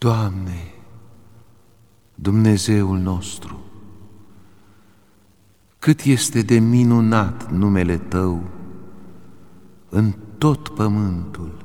Doamne, Dumnezeul nostru, cât este de minunat numele Tău în tot pământul,